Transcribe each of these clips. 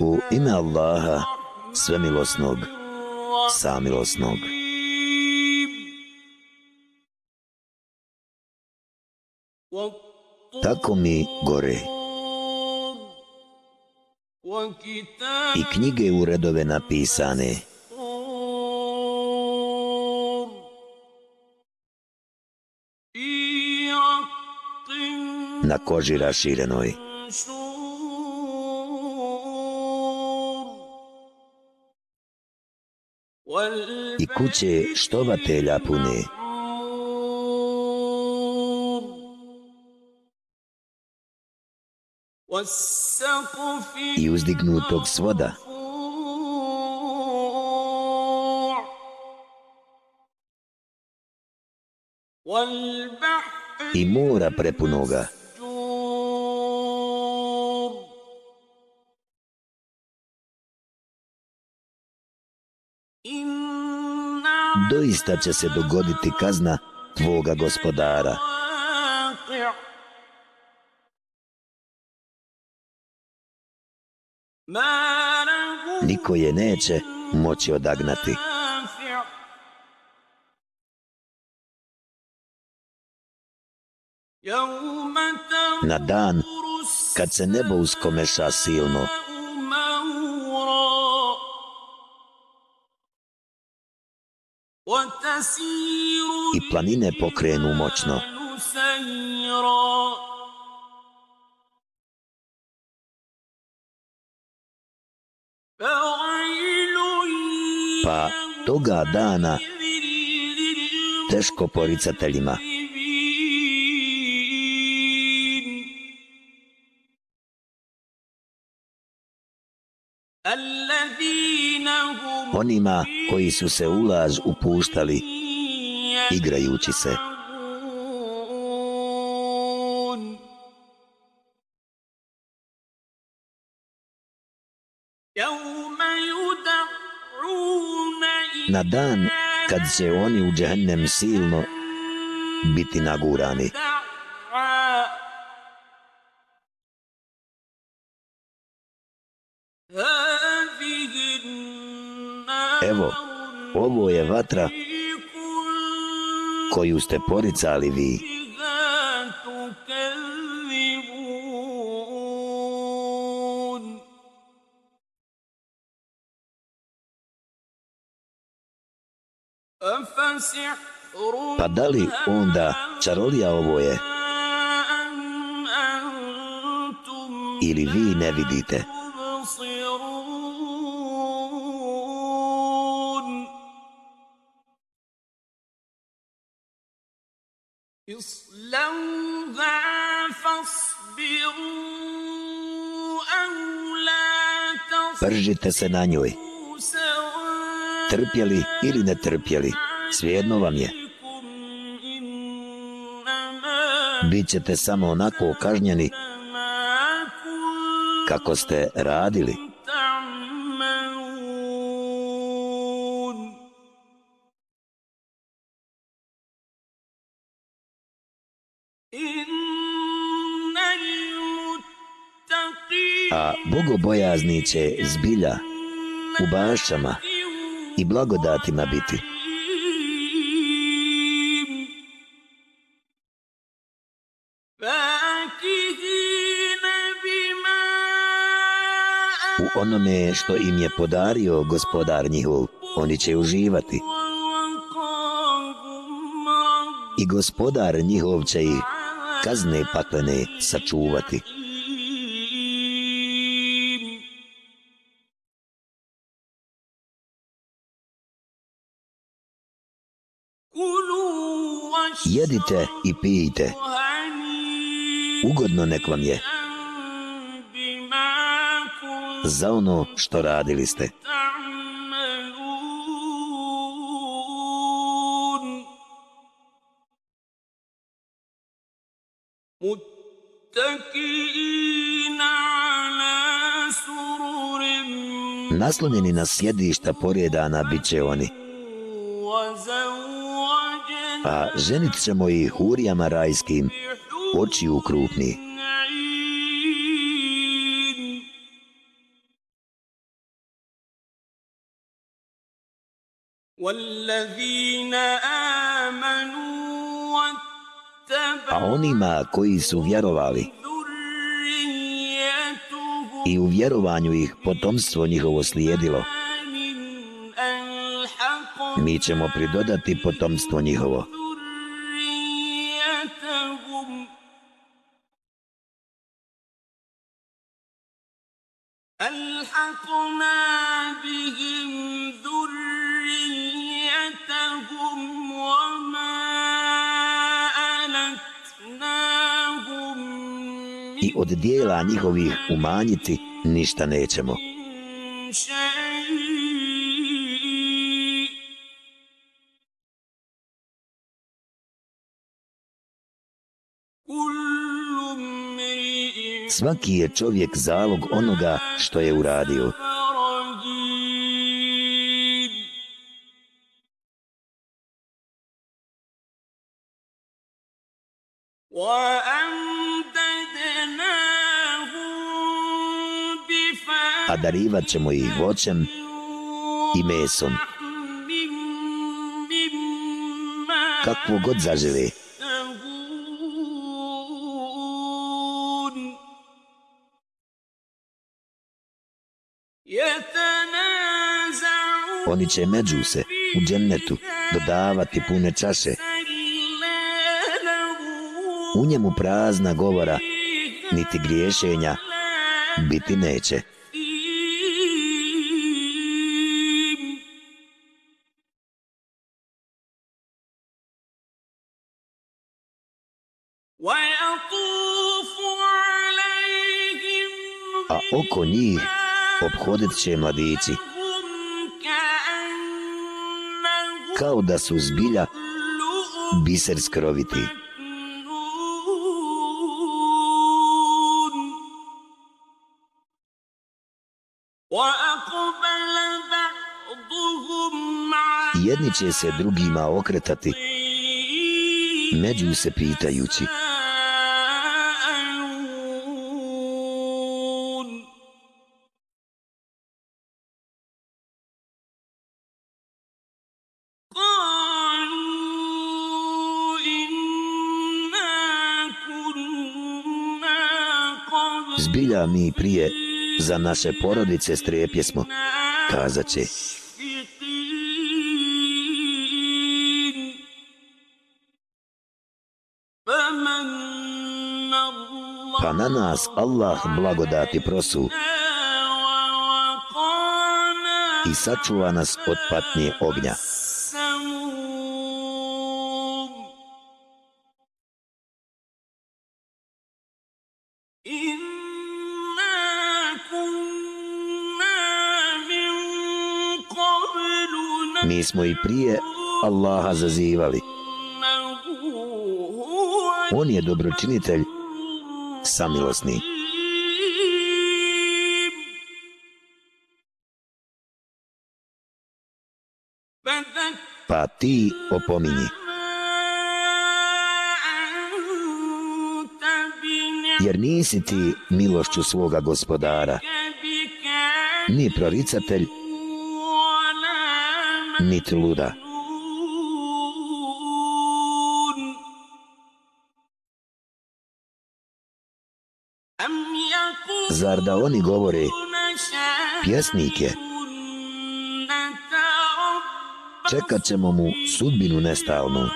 U ime Allaha, svemilosnog, samilosnog. Tako mi gore. I knjige u redove napisane. Na koži raširenoj. I kuće štovatelja pune. I uzdignutog svoda. I mora prepunoga. Doista će se dogoditi kazna tvoga gospodara. Niko je neće moći odagnati. Na dan kad se nebo uskomeša silno, i planine pokrenu moćno. Pa toga dana teško poricateljima. Onima koji su se ulaz upuštali igrajući se. Na dan kad će oni u džehennem silno biti nagurani. Evo, ovo je vatra koju ste poricali vi. Pa da li onda čarolija ovo je? Ili vi ne vidite? Pržite se na njoj. Trpjeli ili ne trpjeli, svejedno vam je. Bićete samo onako kažnjeni kako ste radili. A bogobojazni će zbilja u bašama i blagodatima biti. U onome što im je podario gospodar njihov, oni će uživati. I gospodar njihov će ih kazne paklene sačuvati. Jedite i pijte. Ugodno nek vam je. Za ono što radili ste. Naslonjeni na sjedišta porjedana bit će oni a ženit ćemo ih hurijama rajskim, oči ukrupni. A onima koji su vjerovali i u vjerovanju ih potomstvo njihovo slijedilo, mi ćemo pridodati potomstvo njihovo. I od dijela njihovih umanjiti ništa nećemo. Svaki je čovjek zalog onoga što je uradio. A darivat ćemo ih voćem i mesom. Kakvo god zažele. Oni će među se u džennetu dodavati pune čaše. U njemu prazna govora, niti griješenja, biti neće. A oko njih obhodit će mladići kao da su zbilja biser skroviti. Jedni će se drugima okretati, među se pitajući. Mi prije za naše porodice strepje smo, kazat će. Pa na nas Allah blagodati prosu i sačuva nas od patnje ognja. Mi smo i prije Allaha zazivali. On je dobročinitelj, samilosni. Pa ti opominji. Jer nisi ti milošću svoga gospodara, ni proricatelj, niti luda. Zar da oni govore, pjesnik je, čekat ćemo mu sudbinu nestalnu.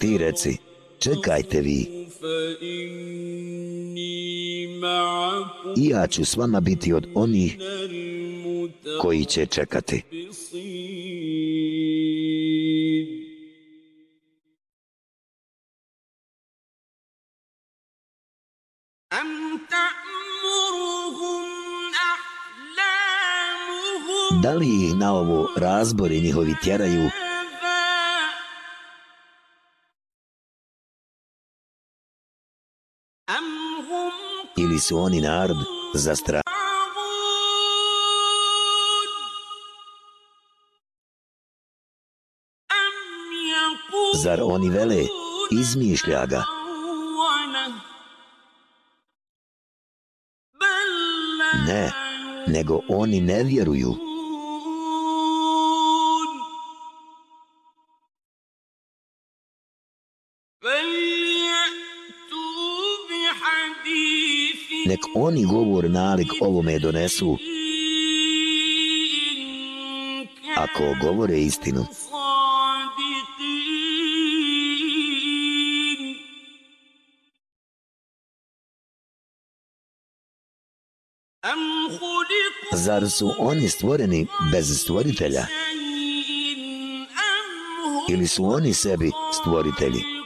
Ti reci, čekajte vi. I ja ću s vama biti od onih koji će čekati. Da li ih na ovo razbori njihovi tjeraju ili su oni narod za strah? Zar oni vele, izmišlja ga? Ne, nego oni ne vjeruju. Oni govor nalik ovome donesu, ako govore istinu. Zar su oni stvoreni bez stvoritelja? Ili su oni sebi stvoritelji?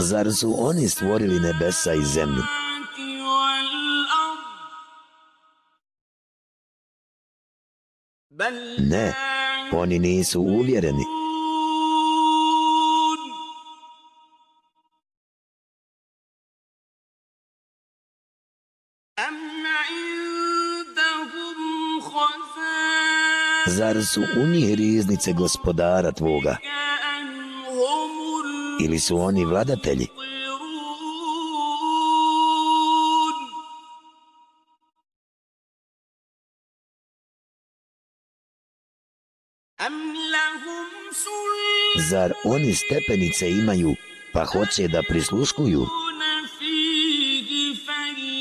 Zar su oni stvorili nebesa i zemlju? Ne, oni nisu uvjereni. Zar su u njih riznice gospodara tvoga? Ili su oni vladatelji? Zar oni stepenice imaju pa hoće da prisluškuju?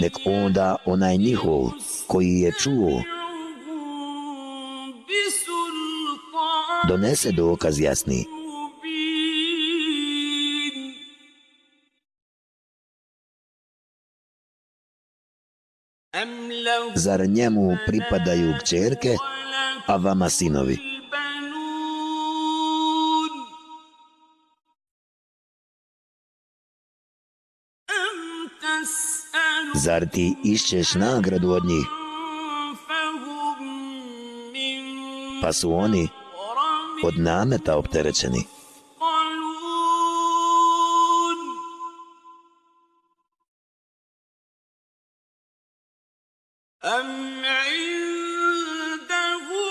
Nek onda onaj njihov koji je čuo donese dokaz jasni. Zar njemu pripadaju kćerke, a vama sinovi? Zar ti išćeš nagradu od njih? Pa su oni od nameta opterećeni.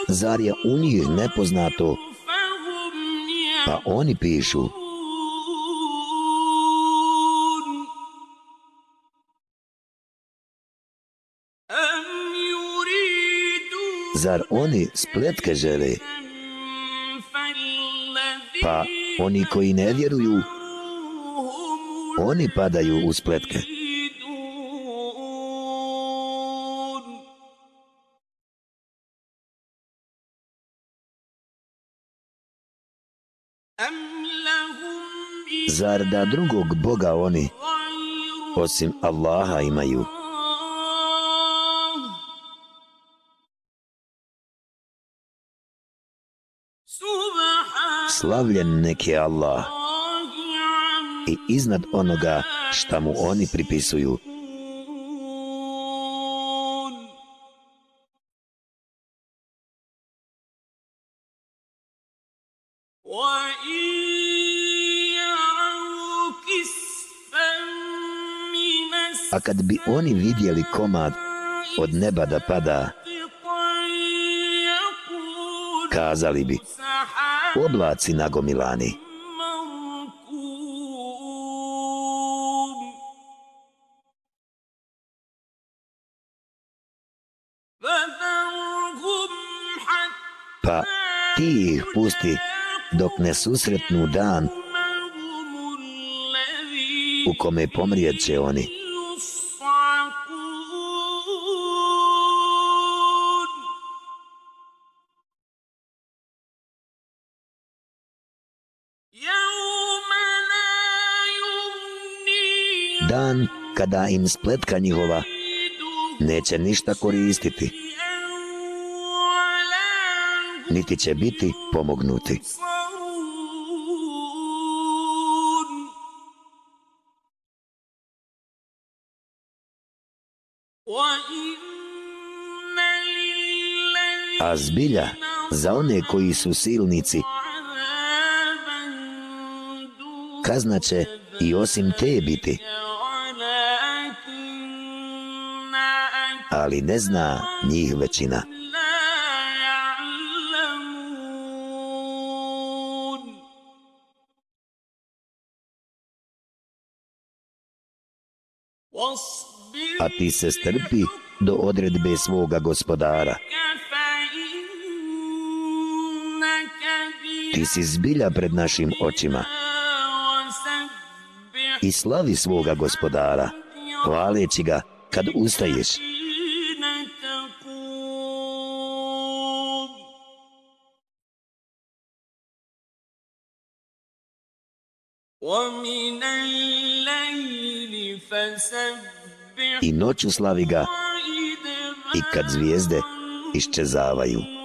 Zar je u njih nepoznato, pa oni pišu, Zar oni spletke žele? Pa oni koji ne vjeruju, oni padaju u spletke. Zar da drugog Boga oni, osim Allaha, imaju? slavljen neki je Allah i iznad onoga šta mu oni pripisuju. A kad bi oni vidjeli komad od neba da pada, kazali bi, oblaci nagomilani. Pa ti ih pusti dok ne susretnu dan u kome pomrijet će oni. Dan kada im spletka njihova neće ništa koristiti, niti će biti pomognuti. A zbilja, za one koji su silnici, kazna će i osim te biti. ali ne zna njih većina. A ti se strpi do odredbe svoga gospodara. Ti si zbilja pred našim očima i slavi svoga gospodara, hvaleći ga kad ustaješ. I noću slavi ga i kad zvijezde iščezavaju.